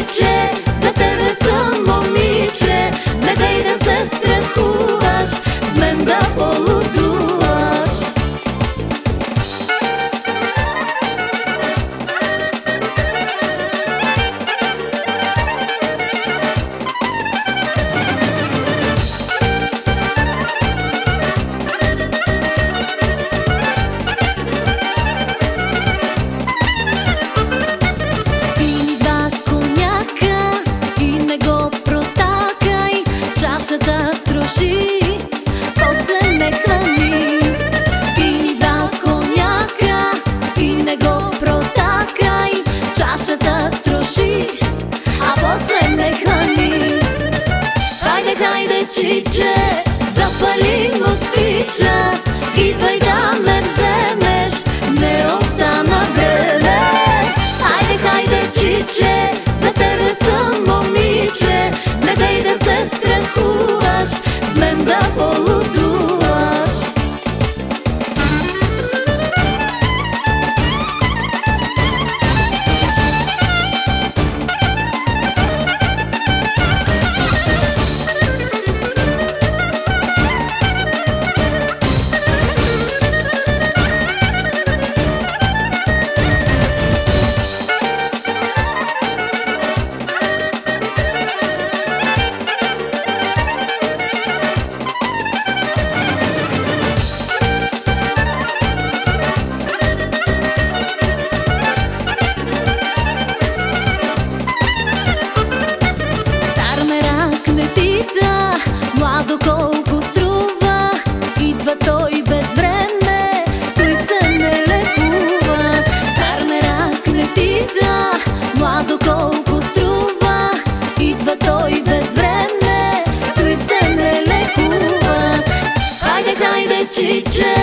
Życie може да струши После ме храни. Ти ни дал коняка Ти не го протакай. Чашата струши А после ме храни. Хайде, хайде, чиче teacher.